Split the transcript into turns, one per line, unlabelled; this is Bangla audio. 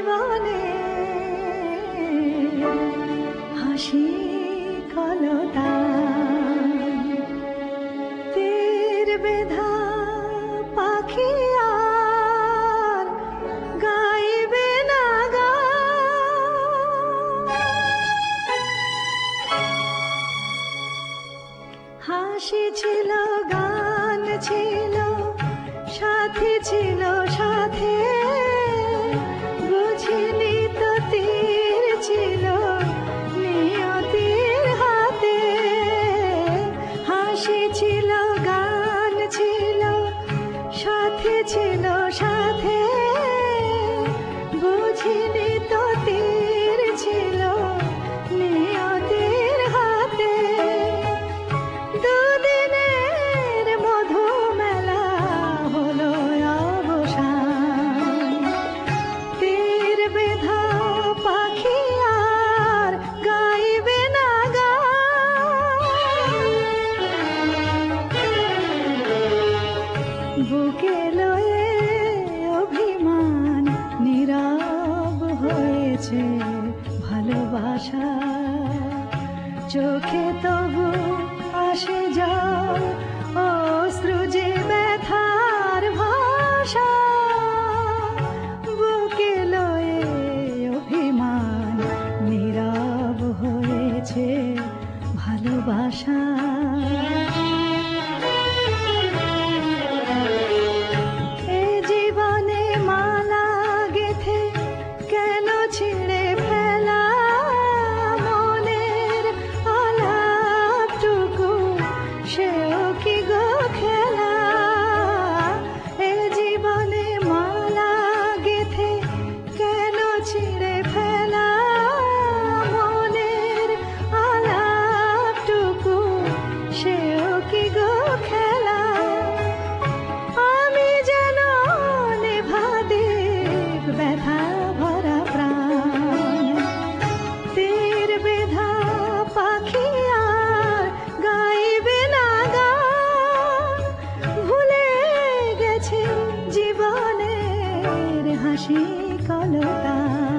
জীবনে হাসি কলতা তীর বেধা পাখি আর গাইবে না হাসি ছিল, গান ছিল, সাথী ছিল আশা চোখে তবু আসে যা ও যে ব্যথার ভাষা। বুকে লয়ে অভিমান নীরব হয়েছে ভালোবাসা। खुशी का लता